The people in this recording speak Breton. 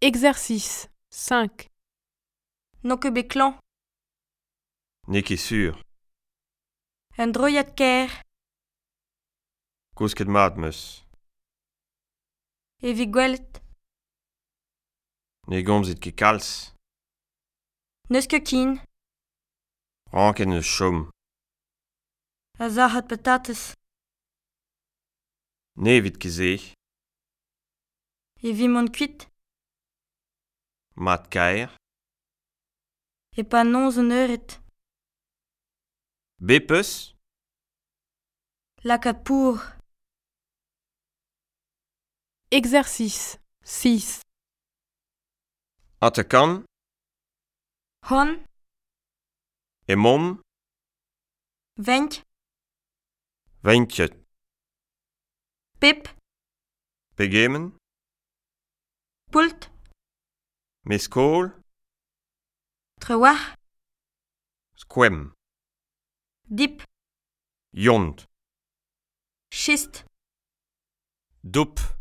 Exercice 5. N'o ket bet klañv. N'eo ket sur. Un droiad ker Kousket mat meus. evit gwelt, Ne gomzit ket kalz. neus ket kin, Ranken eus chom. a zahat patates, Ne evit ket se. evit mont kuit, Mat kaer. E pa nonz an euret. Bepeus. Laka pour. Exercice 6. Atakan. Hon. Emon. Venk. Venkje. Pip. Begemen. Pult. Meskol. Trewar Skwem Dip? Jont Schist? Dup